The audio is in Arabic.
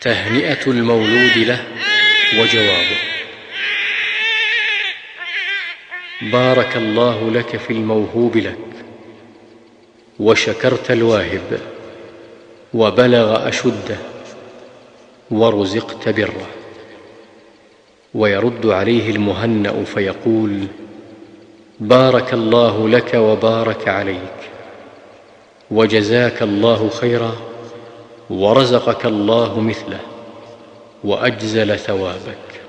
تهنئة المولود له وجوابه. بارك الله لك في الموهوب لك وشكرت الواهب وبلغ أشده ورزقت بره. ويرد عليه المهنأ فيقول بارك الله لك وبارك عليك وجزاك الله خيرا ورزقك الله مثله وأجزل ثوابك.